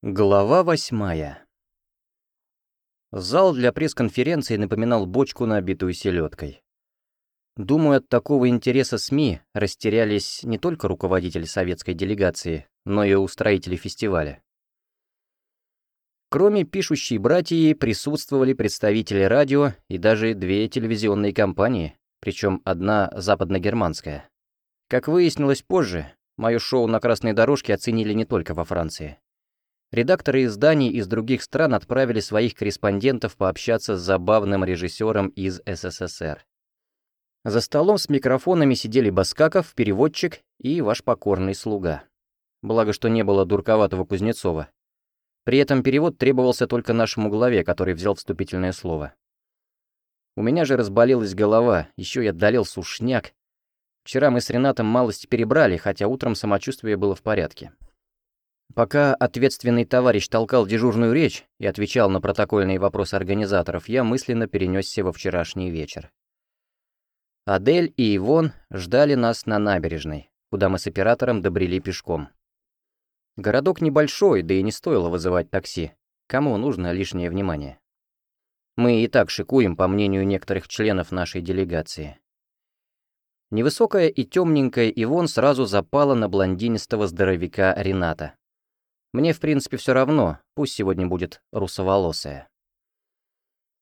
Глава восьмая. Зал для пресс-конференции напоминал бочку, набитую селедкой. Думаю, от такого интереса СМИ растерялись не только руководители советской делегации, но и устроители фестиваля. Кроме пишущей братьи присутствовали представители радио и даже две телевизионные компании, причем одна западногерманская. Как выяснилось позже, мое шоу на красной дорожке оценили не только во Франции. Редакторы изданий из других стран отправили своих корреспондентов пообщаться с забавным режиссером из СССР. За столом с микрофонами сидели Баскаков, переводчик и ваш покорный слуга. Благо, что не было дурковатого Кузнецова. При этом перевод требовался только нашему главе, который взял вступительное слово. У меня же разболелась голова, еще я одолел сушняк. Вчера мы с Ренатом малость перебрали, хотя утром самочувствие было в порядке. Пока ответственный товарищ толкал дежурную речь и отвечал на протокольные вопросы организаторов, я мысленно перенесся во вчерашний вечер. Адель и Ивон ждали нас на набережной, куда мы с оператором добрели пешком. Городок небольшой, да и не стоило вызывать такси. Кому нужно лишнее внимание? Мы и так шикуем, по мнению некоторых членов нашей делегации. Невысокая и темненькая Ивон сразу запала на блондинистого здоровяка Рената. Мне, в принципе, все равно, пусть сегодня будет русоволосая.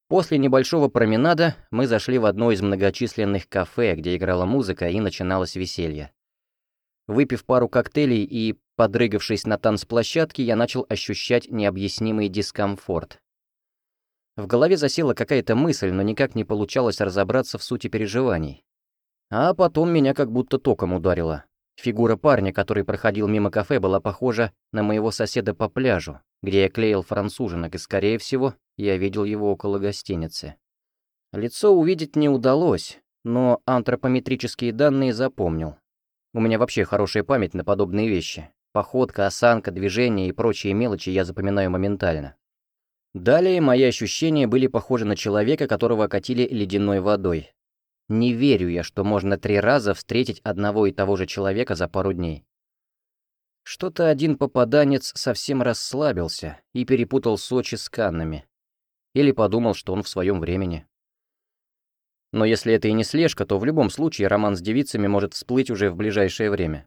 После небольшого променада мы зашли в одно из многочисленных кафе, где играла музыка и начиналось веселье. Выпив пару коктейлей и подрыгавшись на танцплощадке, я начал ощущать необъяснимый дискомфорт. В голове засела какая-то мысль, но никак не получалось разобраться в сути переживаний. А потом меня как будто током ударило. Фигура парня, который проходил мимо кафе, была похожа на моего соседа по пляжу, где я клеил француженок, и, скорее всего, я видел его около гостиницы. Лицо увидеть не удалось, но антропометрические данные запомнил. У меня вообще хорошая память на подобные вещи. Походка, осанка, движение и прочие мелочи я запоминаю моментально. Далее мои ощущения были похожи на человека, которого окатили ледяной водой. Не верю я, что можно три раза встретить одного и того же человека за пару дней. Что-то один попаданец совсем расслабился и перепутал Сочи с Каннами. Или подумал, что он в своем времени. Но если это и не слежка, то в любом случае роман с девицами может всплыть уже в ближайшее время.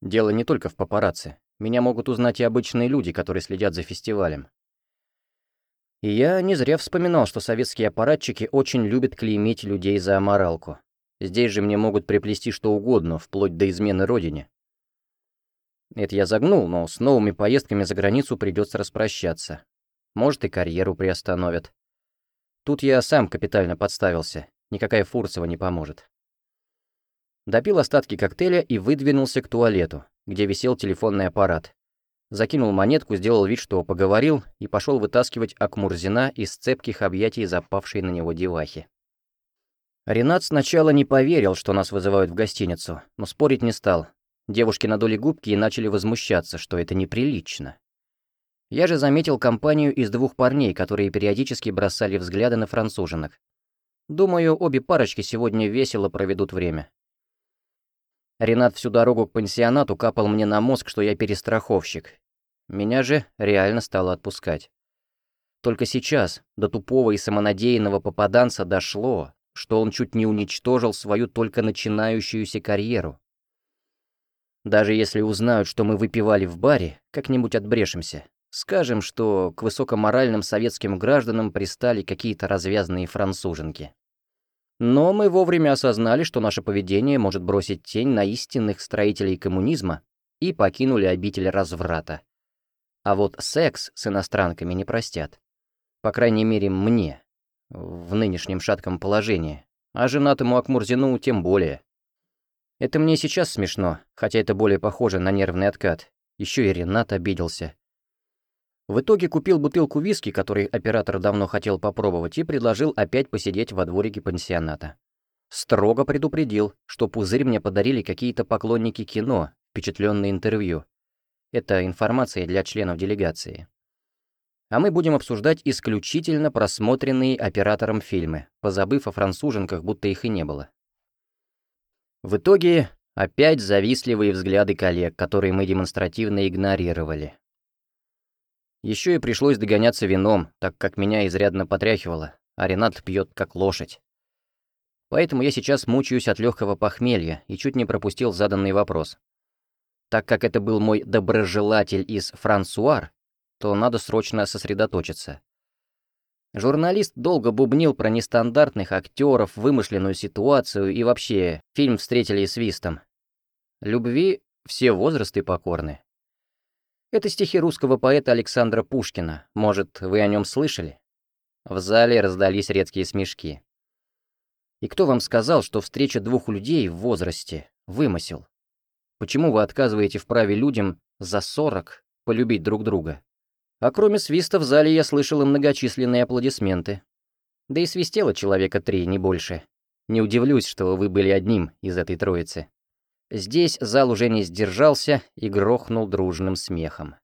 Дело не только в папарацци. Меня могут узнать и обычные люди, которые следят за фестивалем. И я не зря вспоминал, что советские аппаратчики очень любят клеймить людей за аморалку. Здесь же мне могут приплести что угодно, вплоть до измены родине. Это я загнул, но с новыми поездками за границу придется распрощаться. Может, и карьеру приостановят. Тут я сам капитально подставился, никакая Фурцева не поможет. Допил остатки коктейля и выдвинулся к туалету, где висел телефонный аппарат, закинул монетку, сделал вид, что поговорил, и пошел вытаскивать Акмурзина из цепких объятий запавшей на него девахи. Ренат сначала не поверил, что нас вызывают в гостиницу, но спорить не стал. Девушки надули губки и начали возмущаться, что это неприлично. Я же заметил компанию из двух парней, которые периодически бросали взгляды на француженок. Думаю, обе парочки сегодня весело проведут время. Ренат всю дорогу к пансионату капал мне на мозг, что я перестраховщик. Меня же реально стало отпускать. Только сейчас до тупого и самонадеянного попаданца дошло, что он чуть не уничтожил свою только начинающуюся карьеру. Даже если узнают, что мы выпивали в баре, как-нибудь отбрешемся. Скажем, что к высокоморальным советским гражданам пристали какие-то развязные француженки. Но мы вовремя осознали, что наше поведение может бросить тень на истинных строителей коммунизма и покинули обитель разврата. А вот секс с иностранками не простят. По крайней мере, мне, в нынешнем шатком положении, а женатому Акмурзину тем более. Это мне сейчас смешно, хотя это более похоже на нервный откат. Еще и Ренат обиделся. В итоге купил бутылку виски, который оператор давно хотел попробовать, и предложил опять посидеть во дворике пансионата. Строго предупредил, что пузырь мне подарили какие-то поклонники кино, впечатленные интервью. Это информация для членов делегации. А мы будем обсуждать исключительно просмотренные оператором фильмы, позабыв о француженках, будто их и не было. В итоге опять завистливые взгляды коллег, которые мы демонстративно игнорировали. Еще и пришлось догоняться вином, так как меня изрядно потряхивало, а Ренат пьет как лошадь. Поэтому я сейчас мучаюсь от легкого похмелья и чуть не пропустил заданный вопрос. Так как это был мой доброжелатель из Франсуар, то надо срочно сосредоточиться. Журналист долго бубнил про нестандартных актеров, вымышленную ситуацию и вообще фильм встретили свистом. Любви все возрасты покорны. Это стихи русского поэта Александра Пушкина. Может, вы о нем слышали? В зале раздались редкие смешки. И кто вам сказал, что встреча двух людей в возрасте — вымысел? Почему вы отказываете в праве людям за сорок полюбить друг друга? А кроме свиста в зале я слышал многочисленные аплодисменты. Да и свистело человека три, не больше. Не удивлюсь, что вы были одним из этой троицы. Здесь зал уже не сдержался и грохнул дружным смехом.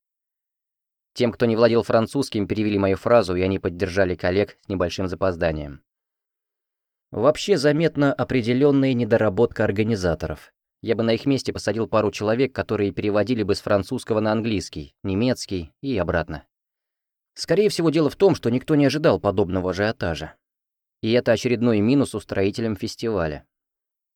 Тем, кто не владел французским, перевели мою фразу, и они поддержали коллег с небольшим запозданием. Вообще заметна определенная недоработка организаторов. Я бы на их месте посадил пару человек, которые переводили бы с французского на английский, немецкий и обратно. Скорее всего, дело в том, что никто не ожидал подобного ажиотажа. И это очередной минус устроителям фестиваля.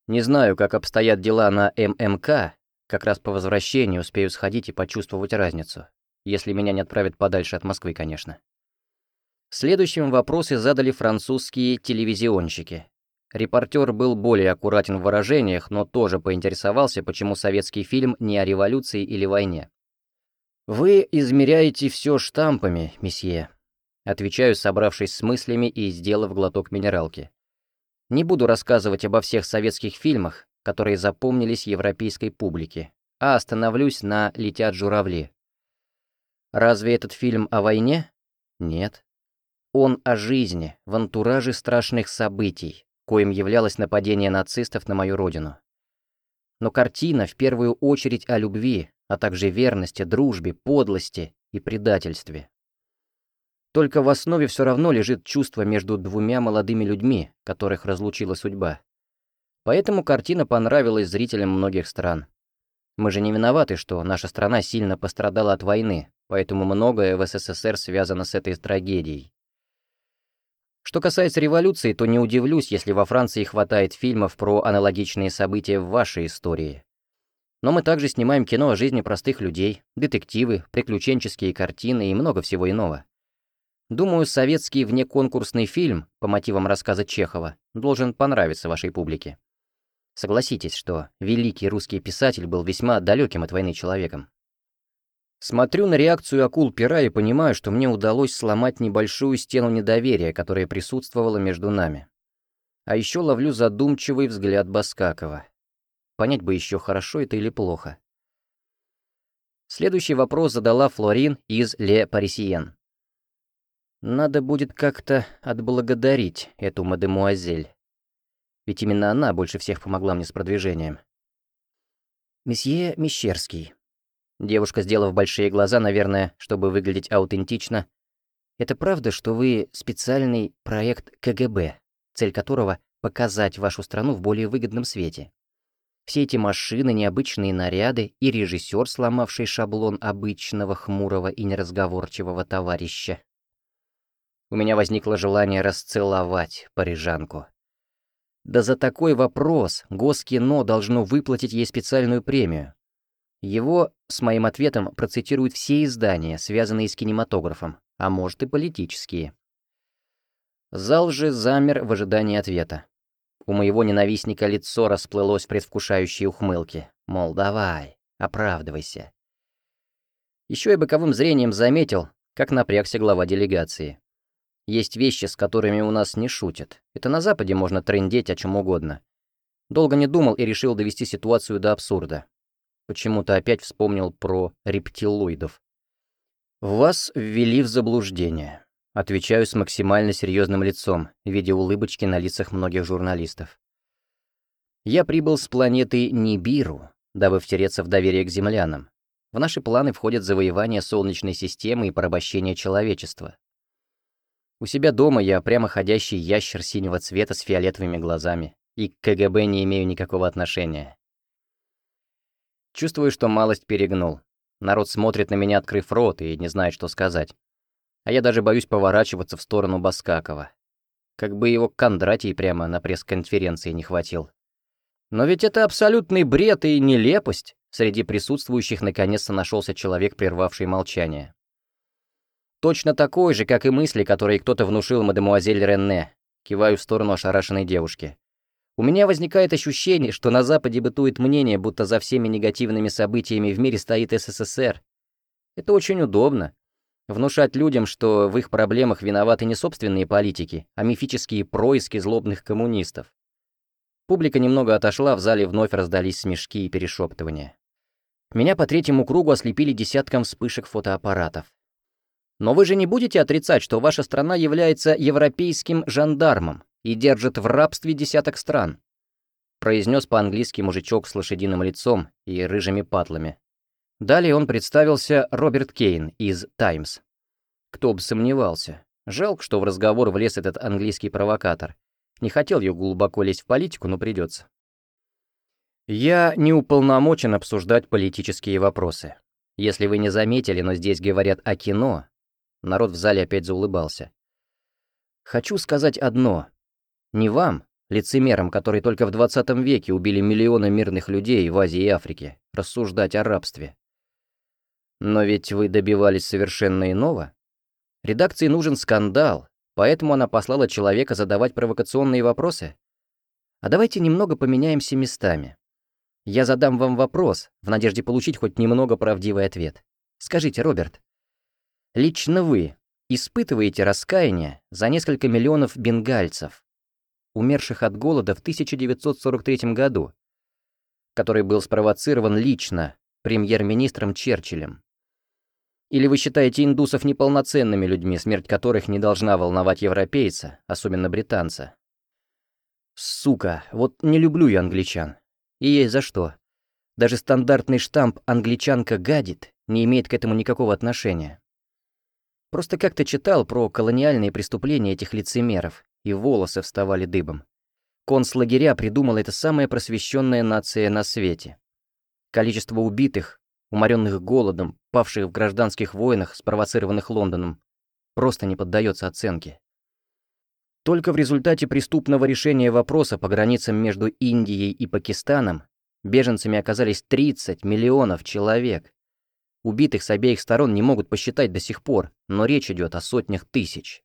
Не знаю, как обстоят дела на ММК, как раз по возвращению успею сходить и почувствовать разницу. Если меня не отправят подальше от Москвы, конечно. Следующим вопросы задали французские телевизионщики. Репортер был более аккуратен в выражениях, но тоже поинтересовался, почему советский фильм не о революции или войне. «Вы измеряете все штампами, месье», — отвечаю, собравшись с мыслями и сделав глоток минералки. Не буду рассказывать обо всех советских фильмах, которые запомнились европейской публике, а остановлюсь на «Летят журавли». Разве этот фильм о войне? Нет. Он о жизни, в антураже страшных событий, коим являлось нападение нацистов на мою родину. Но картина в первую очередь о любви, а также верности, дружбе, подлости и предательстве. Только в основе все равно лежит чувство между двумя молодыми людьми, которых разлучила судьба. Поэтому картина понравилась зрителям многих стран. Мы же не виноваты, что наша страна сильно пострадала от войны, поэтому многое в СССР связано с этой трагедией. Что касается революции, то не удивлюсь, если во Франции хватает фильмов про аналогичные события в вашей истории. Но мы также снимаем кино о жизни простых людей, детективы, приключенческие картины и много всего иного. Думаю, советский внеконкурсный фильм по мотивам рассказа Чехова должен понравиться вашей публике. Согласитесь, что великий русский писатель был весьма далеким от войны человеком. Смотрю на реакцию акул пера и понимаю, что мне удалось сломать небольшую стену недоверия, которая присутствовала между нами. А еще ловлю задумчивый взгляд Баскакова. Понять бы еще, хорошо это или плохо. Следующий вопрос задала Флорин из «Ле Парисиен». Надо будет как-то отблагодарить эту мадемуазель. Ведь именно она больше всех помогла мне с продвижением. Месье Мещерский. Девушка, сделав большие глаза, наверное, чтобы выглядеть аутентично. Это правда, что вы специальный проект КГБ, цель которого — показать вашу страну в более выгодном свете? Все эти машины, необычные наряды и режиссер, сломавший шаблон обычного, хмурого и неразговорчивого товарища у меня возникло желание расцеловать парижанку. Да за такой вопрос Госкино должно выплатить ей специальную премию. Его с моим ответом процитируют все издания, связанные с кинематографом, а может и политические. Зал же замер в ожидании ответа. У моего ненавистника лицо расплылось в предвкушающей ухмылке. Мол, давай, оправдывайся. Еще и боковым зрением заметил, как напрягся глава делегации. Есть вещи, с которыми у нас не шутят. Это на Западе можно трындеть о чем угодно. Долго не думал и решил довести ситуацию до абсурда. Почему-то опять вспомнил про рептилоидов. «Вас ввели в заблуждение», — отвечаю с максимально серьезным лицом, видя улыбочки на лицах многих журналистов. «Я прибыл с планеты Нибиру, дабы втереться в доверие к землянам. В наши планы входят завоевание Солнечной системы и порабощение человечества. У себя дома я прямоходящий ящер синего цвета с фиолетовыми глазами, и к КГБ не имею никакого отношения. Чувствую, что малость перегнул. Народ смотрит на меня, открыв рот, и не знает, что сказать. А я даже боюсь поворачиваться в сторону Баскакова. Как бы его Кондратий прямо на пресс-конференции не хватил. Но ведь это абсолютный бред и нелепость. Среди присутствующих наконец-то нашелся человек, прервавший молчание. Точно такой же, как и мысли, которые кто-то внушил мадемуазель Ренне. Киваю в сторону ошарашенной девушки. У меня возникает ощущение, что на Западе бытует мнение, будто за всеми негативными событиями в мире стоит СССР. Это очень удобно. Внушать людям, что в их проблемах виноваты не собственные политики, а мифические происки злобных коммунистов. Публика немного отошла, в зале вновь раздались смешки и перешептывания. Меня по третьему кругу ослепили десятком вспышек фотоаппаратов. Но вы же не будете отрицать, что ваша страна является европейским жандармом и держит в рабстве десяток стран», произнес по-английски мужичок с лошадиным лицом и рыжими патлами. Далее он представился Роберт Кейн из «Таймс». Кто бы сомневался. Жалко, что в разговор влез этот английский провокатор. Не хотел я глубоко лезть в политику, но придется. Я не уполномочен обсуждать политические вопросы. Если вы не заметили, но здесь говорят о кино. Народ в зале опять заулыбался. Хочу сказать одно. Не вам, лицемерам, которые только в 20 веке убили миллионы мирных людей в Азии и Африке, рассуждать о рабстве. Но ведь вы добивались совершенно иного. Редакции нужен скандал, поэтому она послала человека задавать провокационные вопросы. А давайте немного поменяемся местами. Я задам вам вопрос, в надежде получить хоть немного правдивый ответ. Скажите, Роберт, лично вы испытываете раскаяние за несколько миллионов бенгальцев, умерших от голода в 1943 году, который был спровоцирован лично премьер-министром Черчиллем. Или вы считаете индусов неполноценными людьми, смерть которых не должна волновать европейца, особенно британца? Сука, вот не люблю я англичан. И есть за что. Даже стандартный штамп «англичанка гадит» не имеет к этому никакого отношения. Просто как-то читал про колониальные преступления этих лицемеров, и волосы вставали дыбом. Концлагеря придумала эта самая просвещенная нация на свете. Количество убитых, уморенных голодом, павших в гражданских войнах, спровоцированных Лондоном, просто не поддается оценке. Только в результате преступного решения вопроса по границам между Индией и Пакистаном беженцами оказались 30 миллионов человек. Убитых с обеих сторон не могут посчитать до сих пор, но речь идет о сотнях тысяч.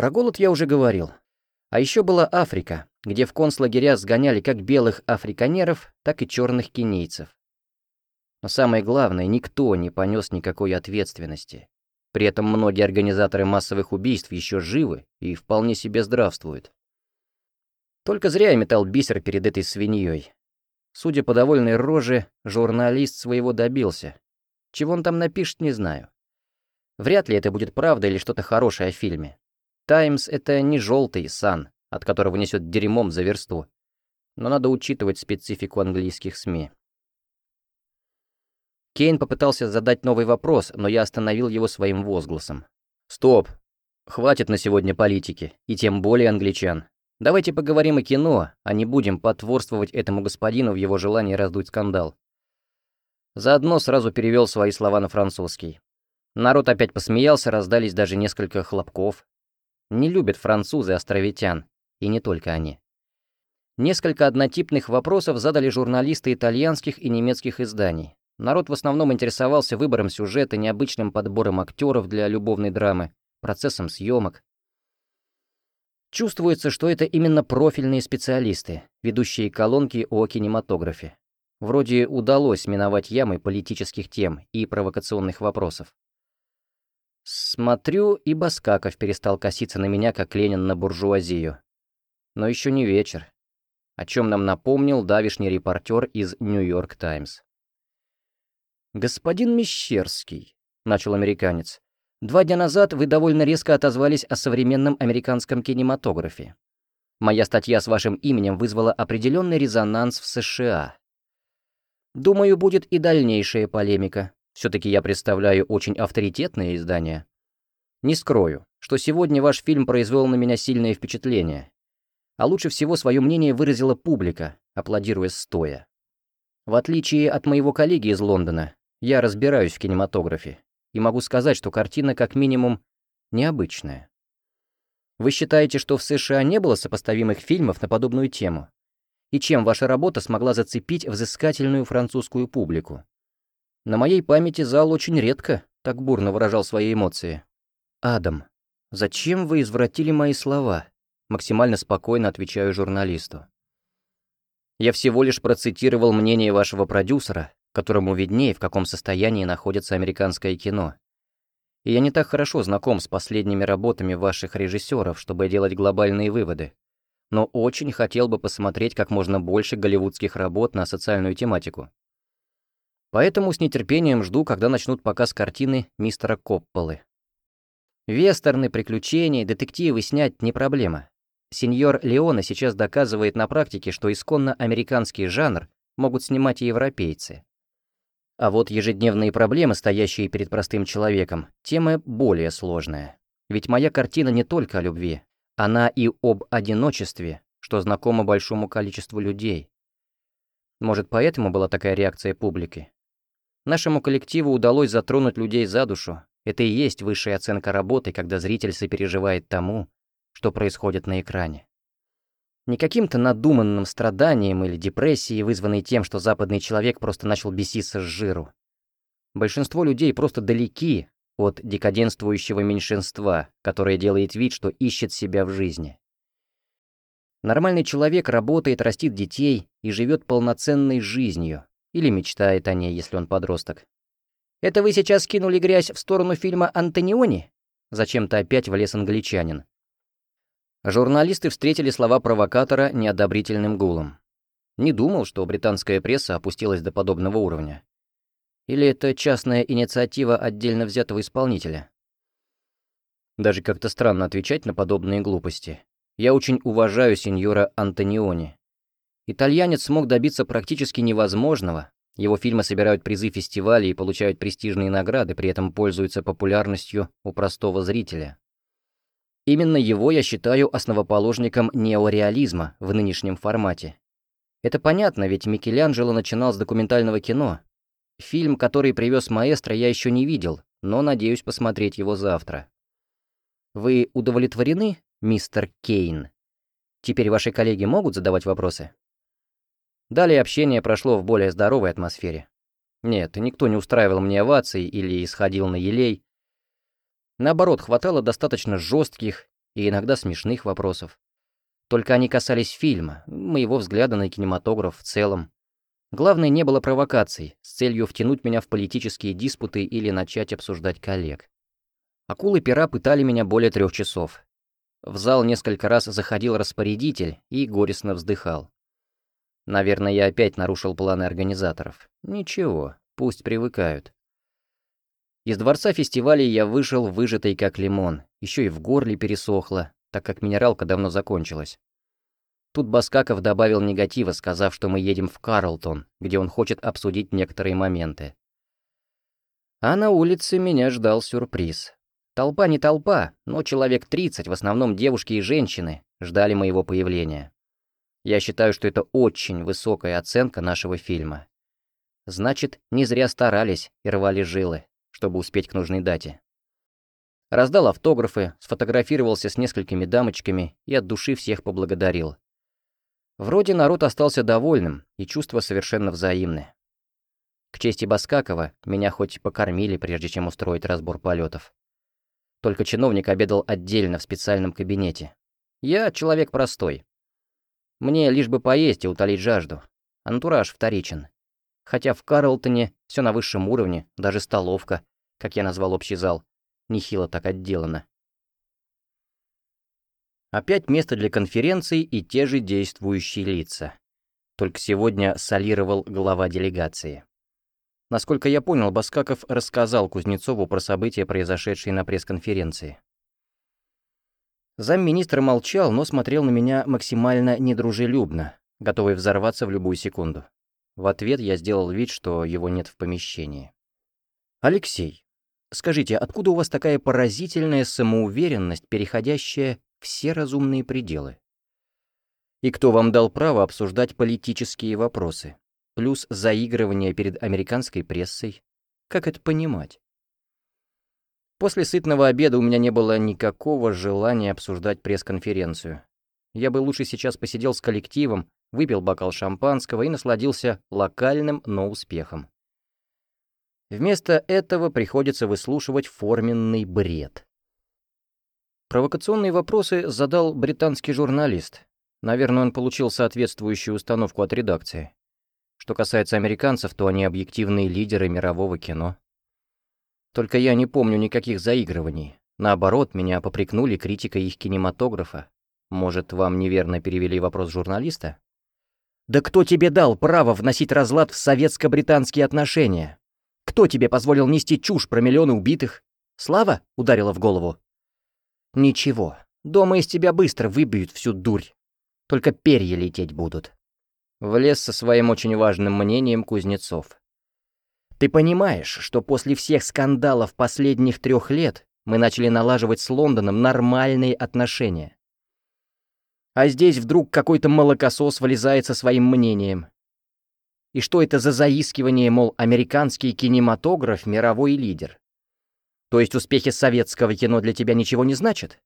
Про голод я уже говорил. А еще была Африка, где в концлагеря сгоняли как белых африканеров, так и черных кенийцев. Но самое главное, никто не понес никакой ответственности. При этом многие организаторы массовых убийств еще живы и вполне себе здравствуют. Только зря я метал бисер перед этой свиньей. Судя по довольной роже, журналист своего добился. Чего он там напишет, не знаю. Вряд ли это будет правда или что-то хорошее о фильме. «Таймс» — это не желтый сан, от которого несет дерьмом за версту. Но надо учитывать специфику английских СМИ. Кейн попытался задать новый вопрос, но я остановил его своим возгласом. «Стоп! Хватит на сегодня политики, и тем более англичан. Давайте поговорим о кино, а не будем потворствовать этому господину в его желании раздуть скандал». Заодно сразу перевел свои слова на французский. Народ опять посмеялся, раздались даже несколько хлопков, не любят французы островитян, и не только они. Несколько однотипных вопросов задали журналисты итальянских и немецких изданий. Народ в основном интересовался выбором сюжета, необычным подбором актеров для любовной драмы, процессом съемок. Чувствуется, что это именно профильные специалисты, ведущие колонки о кинематографе. Вроде удалось миновать ямы политических тем и провокационных вопросов. Смотрю, и Баскаков перестал коситься на меня, как Ленин на буржуазию. Но еще не вечер. О чем нам напомнил давишний репортер из «Нью-Йорк Таймс». «Господин Мещерский», — начал американец, — «два дня назад вы довольно резко отозвались о современном американском кинематографе. Моя статья с вашим именем вызвала определенный резонанс в США. Думаю, будет и дальнейшая полемика. Все-таки я представляю очень авторитетное издание. Не скрою, что сегодня ваш фильм произвел на меня сильное впечатление. А лучше всего свое мнение выразила публика, аплодируя стоя. В отличие от моего коллеги из Лондона, Я разбираюсь в кинематографе и могу сказать, что картина как минимум необычная. Вы считаете, что в США не было сопоставимых фильмов на подобную тему? И чем ваша работа смогла зацепить взыскательную французскую публику? На моей памяти зал очень редко так бурно выражал свои эмоции. «Адам, зачем вы извратили мои слова?» Максимально спокойно отвечаю журналисту. Я всего лишь процитировал мнение вашего продюсера, которому виднее, в каком состоянии находится американское кино. И я не так хорошо знаком с последними работами ваших режиссеров, чтобы делать глобальные выводы. Но очень хотел бы посмотреть как можно больше голливудских работ на социальную тематику. Поэтому с нетерпением жду, когда начнут показ картины мистера Копполы. Вестерны, приключения, детективы снять не проблема. Сеньор Леона сейчас доказывает на практике, что исконно американский жанр могут снимать и европейцы. А вот ежедневные проблемы, стоящие перед простым человеком, тема более сложная. Ведь моя картина не только о любви, она и об одиночестве, что знакомо большому количеству людей. Может, поэтому была такая реакция публики? Нашему коллективу удалось затронуть людей за душу. Это и есть высшая оценка работы, когда зритель сопереживает тому, что происходит на экране. Не каким-то надуманным страданием или депрессией, вызванной тем, что западный человек просто начал беситься с жиру. Большинство людей просто далеки от декаденствующего меньшинства, которое делает вид, что ищет себя в жизни. Нормальный человек работает, растит детей и живет полноценной жизнью, или мечтает о ней, если он подросток. «Это вы сейчас кинули грязь в сторону фильма «Антониони»?» Зачем-то опять влез англичанин. Журналисты встретили слова провокатора неодобрительным гулом. Не думал, что британская пресса опустилась до подобного уровня. Или это частная инициатива отдельно взятого исполнителя? Даже как-то странно отвечать на подобные глупости. Я очень уважаю сеньора Антониони. Итальянец смог добиться практически невозможного. Его фильмы собирают призы фестивалей и получают престижные награды, при этом пользуются популярностью у простого зрителя. Именно его я считаю основоположником неореализма в нынешнем формате. Это понятно, ведь Микеланджело начинал с документального кино. Фильм, который привез маэстро, я еще не видел, но надеюсь посмотреть его завтра. Вы удовлетворены, мистер Кейн? Теперь ваши коллеги могут задавать вопросы? Далее общение прошло в более здоровой атмосфере. Нет, никто не устраивал мне оваций или исходил на елей. Наоборот, хватало достаточно жестких и иногда смешных вопросов. Только они касались фильма, моего взгляда на кинематограф в целом. Главное, не было провокаций с целью втянуть меня в политические диспуты или начать обсуждать коллег. Акулы пера пытали меня более трех часов. В зал несколько раз заходил распорядитель и горестно вздыхал. Наверное, я опять нарушил планы организаторов. Ничего, пусть привыкают. Из дворца фестивалей я вышел выжатый как лимон, еще и в горле пересохло, так как минералка давно закончилась. Тут Баскаков добавил негатива, сказав, что мы едем в Карлтон, где он хочет обсудить некоторые моменты. А на улице меня ждал сюрприз. Толпа не толпа, но человек 30, в основном девушки и женщины, ждали моего появления. Я считаю, что это очень высокая оценка нашего фильма. Значит, не зря старались и рвали жилы чтобы успеть к нужной дате. Раздал автографы, сфотографировался с несколькими дамочками и от души всех поблагодарил. Вроде народ остался довольным, и чувства совершенно взаимны. К чести Баскакова, меня хоть покормили, прежде чем устроить разбор полетов. Только чиновник обедал отдельно в специальном кабинете. Я человек простой. Мне лишь бы поесть и утолить жажду. Антураж вторичен. Хотя в Карлтоне все на высшем уровне, даже столовка, как я назвал общий зал, нехило так отделано. Опять место для конференций и те же действующие лица. Только сегодня солировал глава делегации. Насколько я понял, Баскаков рассказал Кузнецову про события, произошедшие на пресс-конференции. Замминистра молчал, но смотрел на меня максимально недружелюбно, готовый взорваться в любую секунду. В ответ я сделал вид, что его нет в помещении. «Алексей, скажите, откуда у вас такая поразительная самоуверенность, переходящая все разумные пределы? И кто вам дал право обсуждать политические вопросы? Плюс заигрывание перед американской прессой? Как это понимать? После сытного обеда у меня не было никакого желания обсуждать пресс-конференцию. Я бы лучше сейчас посидел с коллективом, выпил бокал шампанского и насладился локальным, но успехом. Вместо этого приходится выслушивать форменный бред. Провокационные вопросы задал британский журналист. Наверное, он получил соответствующую установку от редакции. Что касается американцев, то они объективные лидеры мирового кино. Только я не помню никаких заигрываний. Наоборот, меня попрекнули критикой их кинематографа. Может, вам неверно перевели вопрос журналиста? «Да кто тебе дал право вносить разлад в советско-британские отношения? Кто тебе позволил нести чушь про миллионы убитых? Слава?» — ударила в голову. «Ничего, дома из тебя быстро выбьют всю дурь. Только перья лететь будут». Влез со своим очень важным мнением Кузнецов. Ты понимаешь, что после всех скандалов последних трех лет мы начали налаживать с Лондоном нормальные отношения? А здесь вдруг какой-то молокосос вылезает со своим мнением. И что это за заискивание, мол, американский кинематограф — мировой лидер? То есть успехи советского кино для тебя ничего не значат?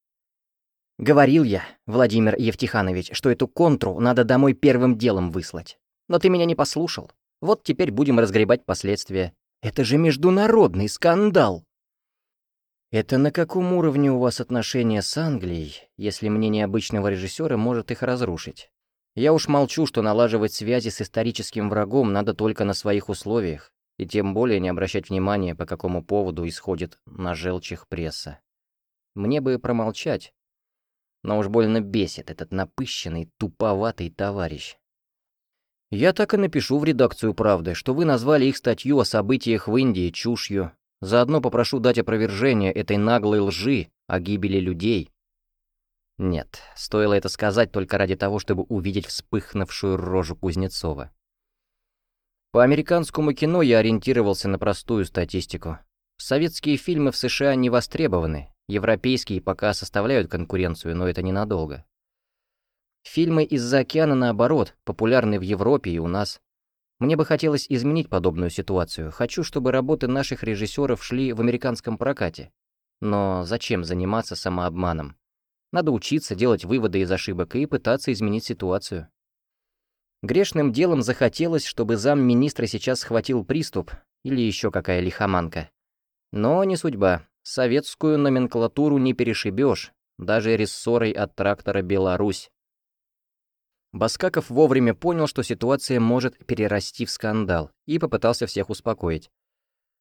Говорил я, Владимир Евтиханович, что эту контру надо домой первым делом выслать. Но ты меня не послушал. Вот теперь будем разгребать последствия. Это же международный скандал. Это на каком уровне у вас отношения с Англией, если мнение обычного режиссера может их разрушить? Я уж молчу, что налаживать связи с историческим врагом надо только на своих условиях, и тем более не обращать внимания, по какому поводу исходит на желчах пресса. Мне бы промолчать, но уж больно бесит этот напыщенный, туповатый товарищ. Я так и напишу в редакцию «Правды», что вы назвали их статью о событиях в Индии чушью. Заодно попрошу дать опровержение этой наглой лжи о гибели людей. Нет, стоило это сказать только ради того, чтобы увидеть вспыхнувшую рожу Кузнецова. По американскому кино я ориентировался на простую статистику. Советские фильмы в США не востребованы, европейские пока составляют конкуренцию, но это ненадолго. Фильмы из-за океана, наоборот, популярны в Европе и у нас. Мне бы хотелось изменить подобную ситуацию. Хочу, чтобы работы наших режиссеров шли в американском прокате. Но зачем заниматься самообманом? Надо учиться делать выводы из ошибок и пытаться изменить ситуацию. Грешным делом захотелось, чтобы замминистра сейчас схватил приступ или еще какая лихоманка. Но не судьба. Советскую номенклатуру не перешибешь, даже рессорой от трактора «Беларусь». Баскаков вовремя понял, что ситуация может перерасти в скандал, и попытался всех успокоить.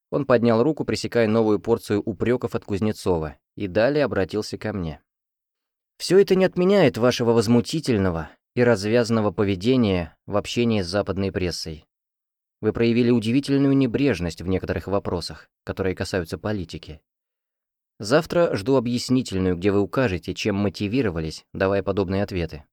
Он поднял руку, пресекая новую порцию упреков от Кузнецова, и далее обратился ко мне. «Все это не отменяет вашего возмутительного и развязанного поведения в общении с западной прессой. Вы проявили удивительную небрежность в некоторых вопросах, которые касаются политики. Завтра жду объяснительную, где вы укажете, чем мотивировались, давая подобные ответы.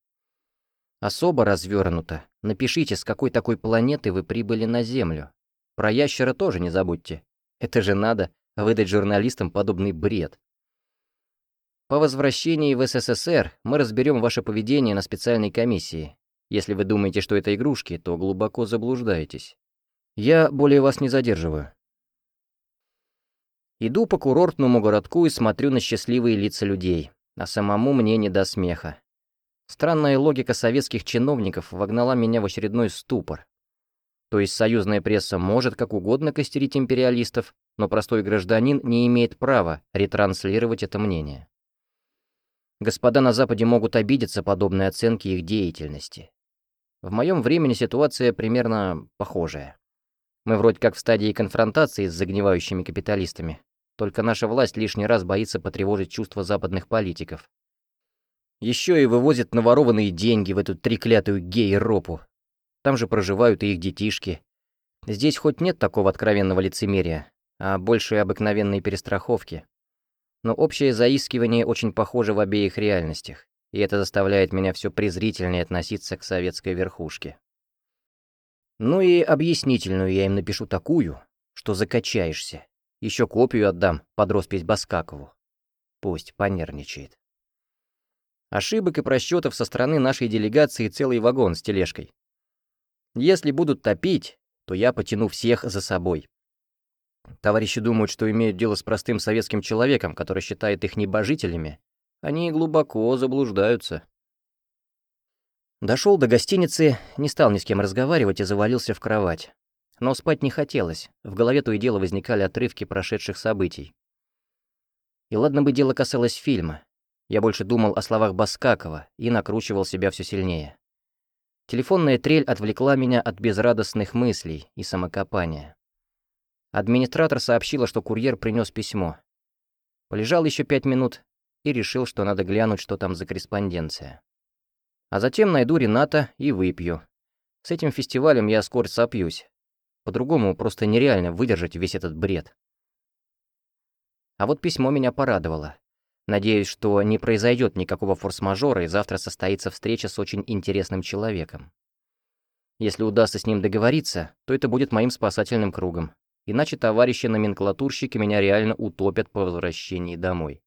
Особо развернуто. Напишите, с какой такой планеты вы прибыли на Землю. Про ящера тоже не забудьте. Это же надо выдать журналистам подобный бред. По возвращении в СССР мы разберем ваше поведение на специальной комиссии. Если вы думаете, что это игрушки, то глубоко заблуждаетесь. Я более вас не задерживаю. Иду по курортному городку и смотрю на счастливые лица людей, а самому мне не до смеха. Странная логика советских чиновников вогнала меня в очередной ступор. То есть союзная пресса может как угодно костерить империалистов, но простой гражданин не имеет права ретранслировать это мнение. Господа на Западе могут обидеться подобной оценке их деятельности. В моем времени ситуация примерно похожая. Мы вроде как в стадии конфронтации с загнивающими капиталистами, только наша власть лишний раз боится потревожить чувства западных политиков. Еще и вывозят наворованные деньги в эту треклятую гей-ропу. Там же проживают и их детишки. Здесь хоть нет такого откровенного лицемерия, а больше обыкновенной перестраховки. Но общее заискивание очень похоже в обеих реальностях, и это заставляет меня все презрительнее относиться к советской верхушке. Ну и объяснительную я им напишу такую, что закачаешься. Еще копию отдам под роспись Баскакову. Пусть понервничает. Ошибок и просчетов со стороны нашей делегации целый вагон с тележкой. Если будут топить, то я потяну всех за собой. Товарищи думают, что имеют дело с простым советским человеком, который считает их небожителями. Они глубоко заблуждаются. Дошел до гостиницы, не стал ни с кем разговаривать и завалился в кровать. Но спать не хотелось, в голове то и дело возникали отрывки прошедших событий. И ладно бы дело касалось фильма. Я больше думал о словах Баскакова и накручивал себя все сильнее. Телефонная трель отвлекла меня от безрадостных мыслей и самокопания. Администратор сообщила, что курьер принес письмо. Полежал еще пять минут и решил, что надо глянуть, что там за корреспонденция. А затем найду Рената и выпью. С этим фестивалем я скоро сопьюсь. По-другому просто нереально выдержать весь этот бред. А вот письмо меня порадовало. Надеюсь, что не произойдет никакого форс-мажора, и завтра состоится встреча с очень интересным человеком. Если удастся с ним договориться, то это будет моим спасательным кругом. Иначе товарищи-номенклатурщики меня реально утопят по возвращении домой.